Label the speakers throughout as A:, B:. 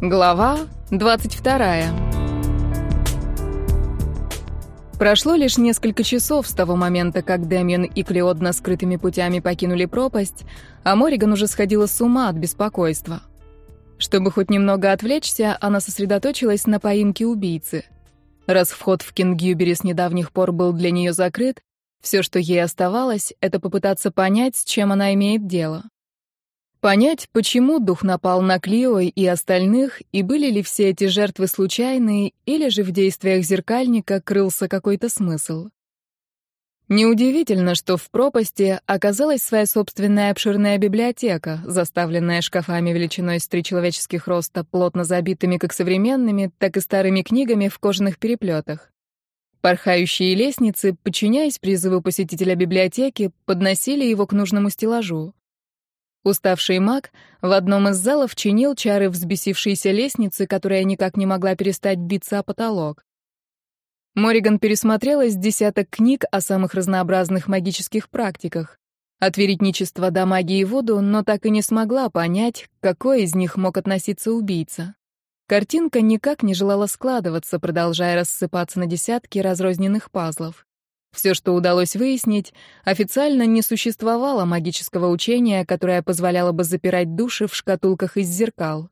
A: Глава 22. Прошло лишь несколько часов с того момента, как Дэмиен и Клеодна скрытыми путями покинули пропасть, а Мориган уже сходила с ума от беспокойства. Чтобы хоть немного отвлечься, она сосредоточилась на поимке убийцы. Раз вход в Кингюбери с недавних пор был для нее закрыт, все, что ей оставалось, это попытаться понять, с чем она имеет дело. Понять, почему дух напал на Клио и остальных, и были ли все эти жертвы случайные, или же в действиях зеркальника крылся какой-то смысл. Неудивительно, что в пропасти оказалась своя собственная обширная библиотека, заставленная шкафами величиной с три человеческих роста, плотно забитыми как современными, так и старыми книгами в кожаных переплетах. Порхающие лестницы, подчиняясь призыву посетителя библиотеки, подносили его к нужному стеллажу. Уставший маг в одном из залов чинил чары взбесившейся лестницы, которая никак не могла перестать биться о потолок. Мориган пересмотрела с десяток книг о самых разнообразных магических практиках. От веретничества до магии воду, но так и не смогла понять, к какой из них мог относиться убийца. Картинка никак не желала складываться, продолжая рассыпаться на десятки разрозненных пазлов. Все, что удалось выяснить, официально не существовало магического учения, которое позволяло бы запирать души в шкатулках из зеркал.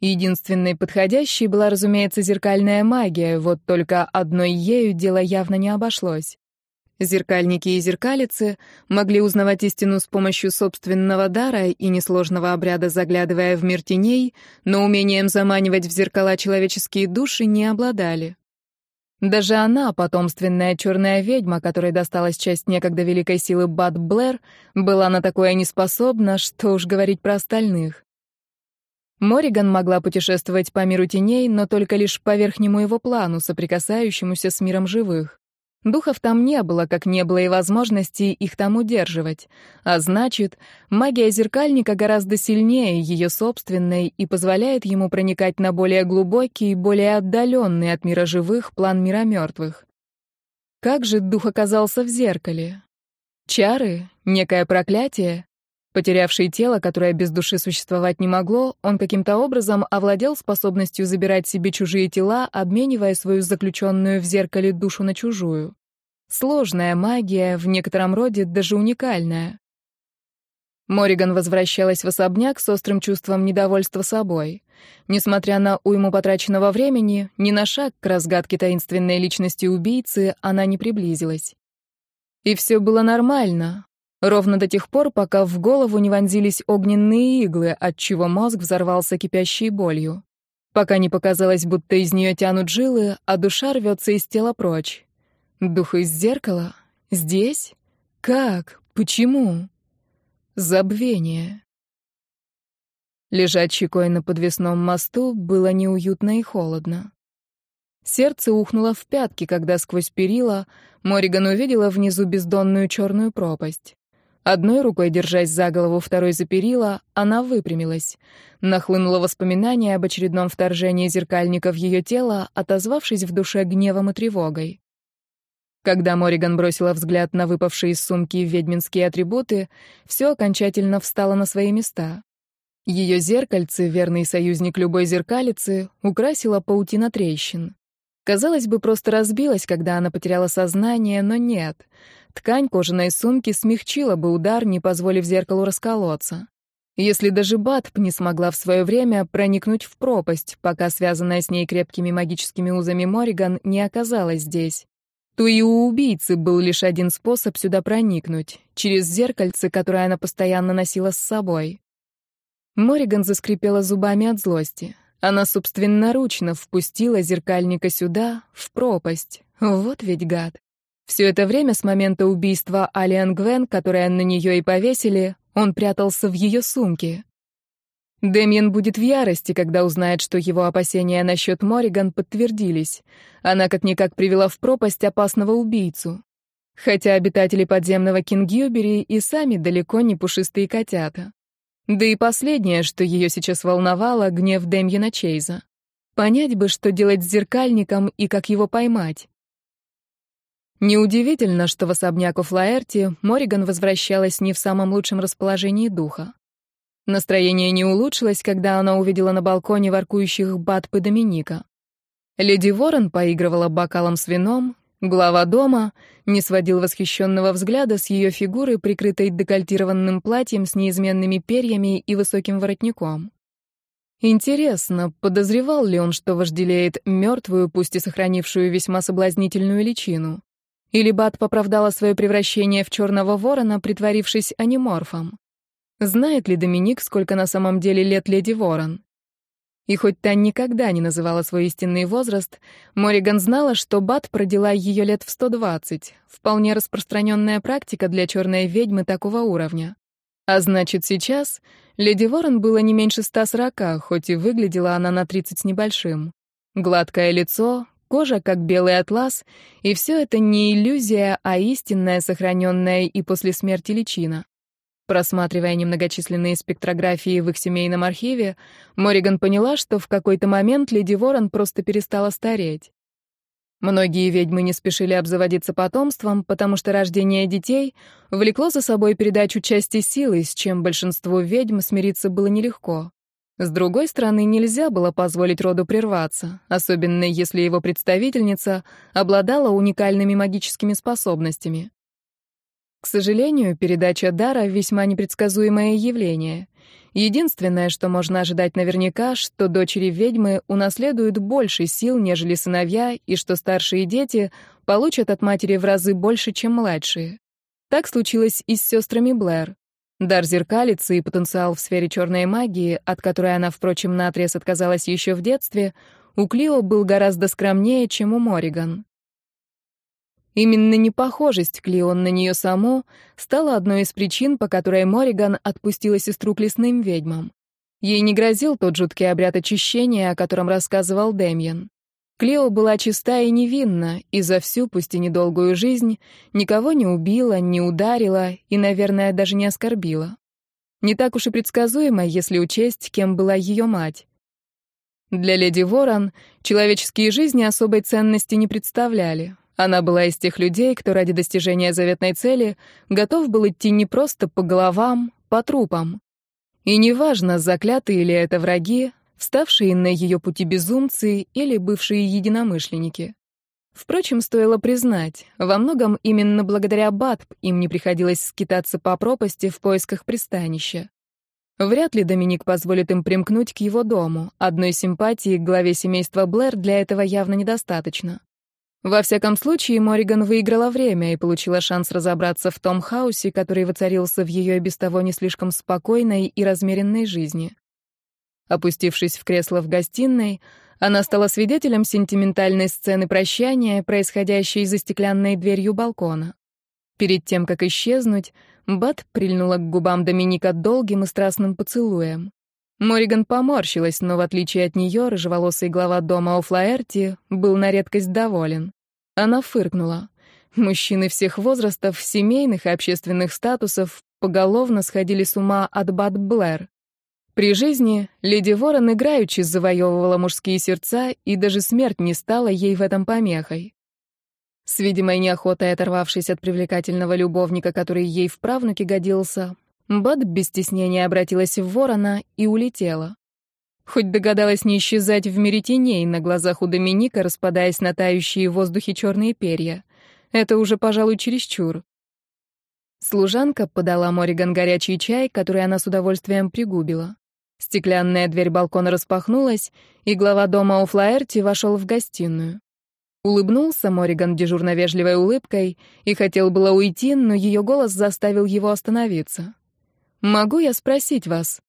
A: Единственной подходящей была, разумеется, зеркальная магия, вот только одной ею дело явно не обошлось. Зеркальники и зеркалицы могли узнавать истину с помощью собственного дара и несложного обряда, заглядывая в мир теней, но умением заманивать в зеркала человеческие души не обладали. Даже она, потомственная черная ведьма, которой досталась часть некогда великой силы Бад Блэр, была на такое неспособна, что уж говорить про остальных. Мориган могла путешествовать по миру теней, но только лишь по верхнему его плану, соприкасающемуся с миром живых. Духов там не было, как не было и возможности их там удерживать. А значит, магия зеркальника гораздо сильнее ее собственной и позволяет ему проникать на более глубокий, более отдаленный от мира живых план мира мертвых. Как же дух оказался в зеркале? Чары? Некое проклятие? Потерявший тело, которое без души существовать не могло, он каким-то образом овладел способностью забирать себе чужие тела, обменивая свою заключенную в зеркале душу на чужую. Сложная магия, в некотором роде даже уникальная. Мориган возвращалась в особняк с острым чувством недовольства собой. Несмотря на уйму потраченного времени, ни на шаг к разгадке таинственной личности убийцы она не приблизилась. И все было нормально. Ровно до тех пор, пока в голову не вонзились огненные иглы, отчего мозг взорвался кипящей болью. Пока не показалось, будто из нее тянут жилы, а душа рвется из тела прочь. Дух из зеркала? Здесь? Как? Почему? Забвение. Лежать щекой на подвесном мосту было неуютно и холодно. Сердце ухнуло в пятки, когда сквозь перила Мориган увидела внизу бездонную черную пропасть. Одной рукой, держась за голову, второй за перила, она выпрямилась. Нахлынуло воспоминание об очередном вторжении зеркальника в ее тело, отозвавшись в душе гневом и тревогой. Когда Мориган бросила взгляд на выпавшие из сумки ведьминские атрибуты, все окончательно встало на свои места. Ее зеркальце, верный союзник любой зеркалицы, украсила паутина трещин. Казалось бы, просто разбилась, когда она потеряла сознание, но нет. Ткань кожаной сумки смягчила бы удар, не позволив зеркалу расколоться. Если даже Батп не смогла в свое время проникнуть в пропасть, пока связанная с ней крепкими магическими узами Мориган не оказалась здесь то и у убийцы был лишь один способ сюда проникнуть — через зеркальце, которое она постоянно носила с собой. Мориган заскрипела зубами от злости. Она собственноручно впустила зеркальника сюда, в пропасть. Вот ведь гад. Все это время с момента убийства Алиан Гвен, которое на нее и повесили, он прятался в ее сумке. Дэмьен будет в ярости, когда узнает, что его опасения насчет Мориган подтвердились. Она как-никак привела в пропасть опасного убийцу. Хотя обитатели подземного Кингюбери и сами далеко не пушистые котята. Да и последнее, что ее сейчас волновало, гнев Дэмьена Чейза. Понять бы, что делать с зеркальником и как его поймать. Неудивительно, что в особняк у Флаэрти Мориган возвращалась не в самом лучшем расположении духа. Настроение не улучшилось, когда она увидела на балконе воркующих Батп Доминика. Леди Ворон поигрывала бокалом с вином, глава дома не сводил восхищенного взгляда с ее фигуры, прикрытой декольтированным платьем с неизменными перьями и высоким воротником. Интересно, подозревал ли он, что вожделеет мертвую, пусть и сохранившую весьма соблазнительную личину? Или Бат поправдала свое превращение в черного ворона, притворившись аниморфом? Знает ли Доминик, сколько на самом деле лет леди Ворон? И хоть та никогда не называла свой истинный возраст, Мориган знала, что Бат продела ее лет в 120, вполне распространенная практика для черной ведьмы такого уровня. А значит, сейчас леди Ворон было не меньше 140, хоть и выглядела она на 30 с небольшим. Гладкое лицо, кожа как белый атлас, и все это не иллюзия, а истинная, сохраненная и после смерти личина. Просматривая немногочисленные спектрографии в их семейном архиве, Мориган поняла, что в какой-то момент леди Ворон просто перестала стареть. Многие ведьмы не спешили обзаводиться потомством, потому что рождение детей влекло за собой передачу части силы, с чем большинству ведьм смириться было нелегко. С другой стороны, нельзя было позволить роду прерваться, особенно если его представительница обладала уникальными магическими способностями. К сожалению, передача дара — весьма непредсказуемое явление. Единственное, что можно ожидать наверняка, что дочери ведьмы унаследуют больше сил, нежели сыновья, и что старшие дети получат от матери в разы больше, чем младшие. Так случилось и с сестрами Блэр. Дар зеркалицы и потенциал в сфере черной магии, от которой она, впрочем, наотрез отказалась еще в детстве, у Клио был гораздо скромнее, чем у Мориган. Именно непохожесть Клеон на нее саму стала одной из причин, по которой Мориган отпустила сестру к лесным ведьмам. Ей не грозил тот жуткий обряд очищения, о котором рассказывал Демьян. Клео была чиста и невинна, и за всю, пусть и недолгую жизнь, никого не убила, не ударила и, наверное, даже не оскорбила. Не так уж и предсказуемо, если учесть, кем была ее мать. Для леди Ворон человеческие жизни особой ценности не представляли. Она была из тех людей, кто ради достижения заветной цели готов был идти не просто по головам, по трупам. И неважно, заклятые ли это враги, вставшие на ее пути безумцы или бывшие единомышленники. Впрочем, стоило признать, во многом именно благодаря Батб им не приходилось скитаться по пропасти в поисках пристанища. Вряд ли Доминик позволит им примкнуть к его дому. Одной симпатии к главе семейства Блэр для этого явно недостаточно. Во всяком случае, Мориган выиграла время и получила шанс разобраться в том хаосе, который воцарился в ее без того не слишком спокойной и размеренной жизни. Опустившись в кресло в гостиной, она стала свидетелем сентиментальной сцены прощания, происходящей за стеклянной дверью балкона. Перед тем, как исчезнуть, Бат прильнула к губам Доминика долгим и страстным поцелуем. Мориган поморщилась, но в отличие от нее, рыжеволосый глава дома Офлаэрти был на редкость доволен. Она фыркнула. Мужчины всех возрастов, семейных и общественных статусов поголовно сходили с ума от Бат Блэр. При жизни леди Ворон играючи завоевывала мужские сердца, и даже смерть не стала ей в этом помехой. С видимой неохотой оторвавшись от привлекательного любовника, который ей в правнуке годился, Бат без стеснения обратилась в ворона и улетела. Хоть догадалась не исчезать в мире теней на глазах у Доминика, распадаясь на тающие в воздухе черные перья. Это уже, пожалуй, чересчур. Служанка подала Мориган горячий чай, который она с удовольствием пригубила. Стеклянная дверь балкона распахнулась, и глава дома у Флаэрти вошел в гостиную. Улыбнулся Мориган дежурно вежливой улыбкой и хотел было уйти, но ее голос заставил его остановиться. «Могу я спросить вас?»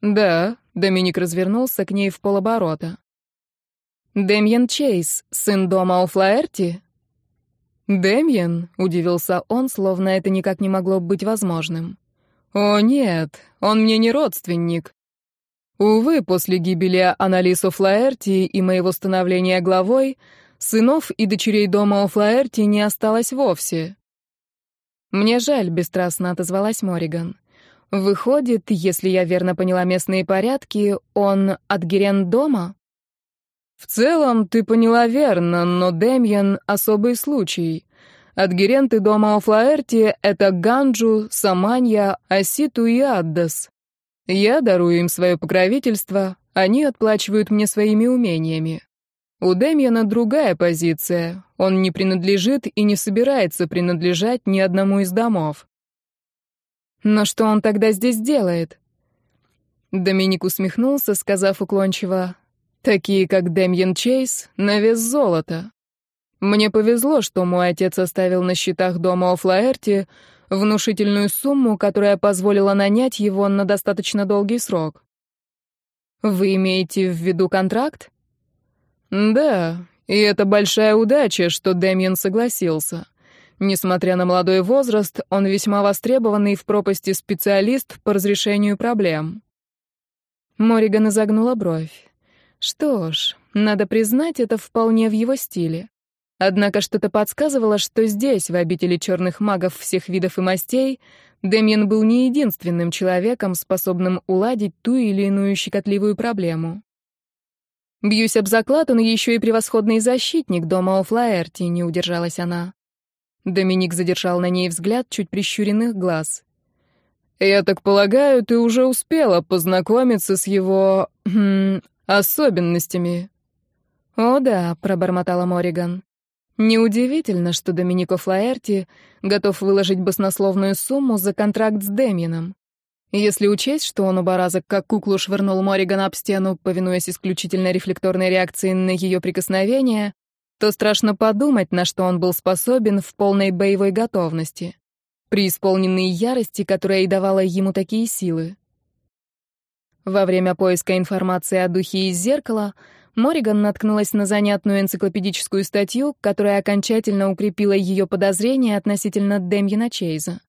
A: «Да», Доминик развернулся к ней в полоборота. «Демьян Чейз, сын дома у Флаэрти?» «Демьян?» — удивился он, словно это никак не могло быть возможным. «О, нет, он мне не родственник. Увы, после гибели Аналису Флаэрти и моего становления главой, сынов и дочерей дома у не осталось вовсе». «Мне жаль», — бесстрастно отозвалась Мориган. Выходит, если я верно поняла местные порядки, он от дома? В целом, ты поняла верно, но Демьян — особый случай. Адгеренты дома о это Ганджу, Саманья, Аситу и Аддас. Я дарую им свое покровительство, они отплачивают мне своими умениями. У Дэмьена другая позиция. Он не принадлежит и не собирается принадлежать ни одному из домов. Но что он тогда здесь делает? Доминик усмехнулся, сказав уклончиво, «Такие, как Дэмьен Чейз, на вес золота. Мне повезло, что мой отец оставил на счетах дома Офлаэрти внушительную сумму, которая позволила нанять его на достаточно долгий срок. Вы имеете в виду контракт? Да, и это большая удача, что Дэмиен согласился. Несмотря на молодой возраст, он весьма востребованный в пропасти специалист по разрешению проблем. Мориган изогнула бровь. Что ж, надо признать, это вполне в его стиле. Однако что-то подсказывало, что здесь, в обители черных магов всех видов и мастей, Дэмиен был не единственным человеком, способным уладить ту или иную щекотливую проблему. Бьюсь об заклад, он еще и превосходный защитник дома Офлаэрти, не удержалась она. Доминик задержал на ней взгляд чуть прищуренных глаз. «Я так полагаю, ты уже успела познакомиться с его... Хм, особенностями». «О да», — пробормотала Мориган. Неудивительно, что Доминико Флаерти готов выложить баснословную сумму за контракт с Дэмином. Если учесть, что он оба раза как куклу швырнул Мориган об стену, повинуясь исключительно рефлекторной реакции на ее прикосновение, то страшно подумать, на что он был способен в полной боевой готовности, при исполненной ярости, которая и давала ему такие силы. Во время поиска информации о духе из зеркала Мориган наткнулась на занятную энциклопедическую статью, которая окончательно укрепила ее подозрения относительно Демьена Чейза.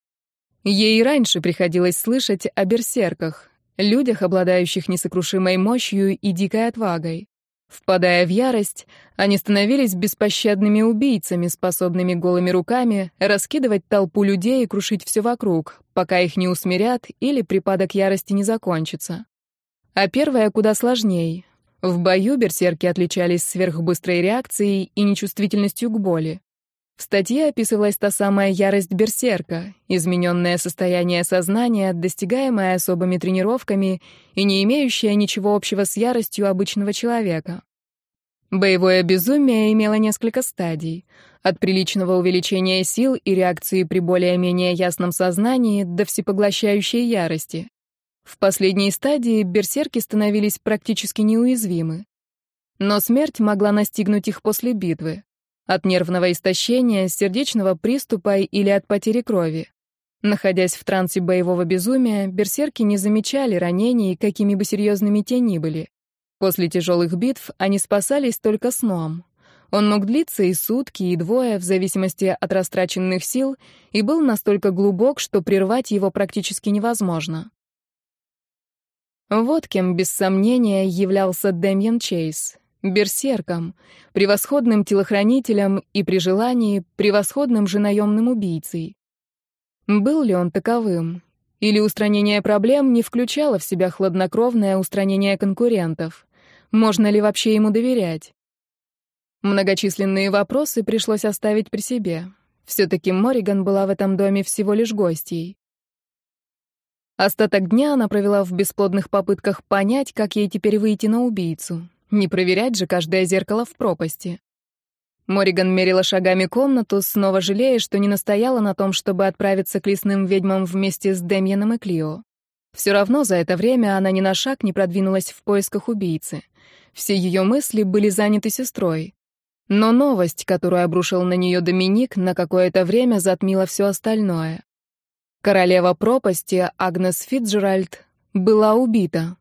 A: Ей раньше приходилось слышать о берсерках, людях, обладающих несокрушимой мощью и дикой отвагой. Впадая в ярость, они становились беспощадными убийцами, способными голыми руками раскидывать толпу людей и крушить все вокруг, пока их не усмирят или припадок ярости не закончится. А первое куда сложнее. В бою берсерки отличались сверхбыстрой реакцией и нечувствительностью к боли. В статье описывалась та самая ярость берсерка, измененное состояние сознания, достигаемое особыми тренировками и не имеющее ничего общего с яростью обычного человека. Боевое безумие имело несколько стадий. От приличного увеличения сил и реакции при более-менее ясном сознании до всепоглощающей ярости. В последней стадии берсерки становились практически неуязвимы. Но смерть могла настигнуть их после битвы. От нервного истощения, сердечного приступа или от потери крови. Находясь в трансе боевого безумия, берсерки не замечали ранений, какими бы серьезными те ни были. После тяжелых битв они спасались только сном. Он мог длиться и сутки, и двое, в зависимости от растраченных сил, и был настолько глубок, что прервать его практически невозможно. Вот кем, без сомнения, являлся Дэмьен Чейз берсерком, превосходным телохранителем и при желании превосходным же наемным убийцей. Был ли он таковым? Или устранение проблем не включало в себя хладнокровное устранение конкурентов? Можно ли вообще ему доверять? Многочисленные вопросы пришлось оставить при себе. Все-таки Мориган была в этом доме всего лишь гостьей. Остаток дня она провела в бесплодных попытках понять, как ей теперь выйти на убийцу. Не проверять же каждое зеркало в пропасти. Мориган мерила шагами комнату, снова жалея, что не настояла на том, чтобы отправиться к лесным ведьмам вместе с Демьяном и Клио. Все равно за это время она ни на шаг не продвинулась в поисках убийцы. Все ее мысли были заняты сестрой. Но новость, которую обрушил на нее Доминик, на какое-то время затмила все остальное. Королева пропасти, Агнес Фитджеральд, была убита.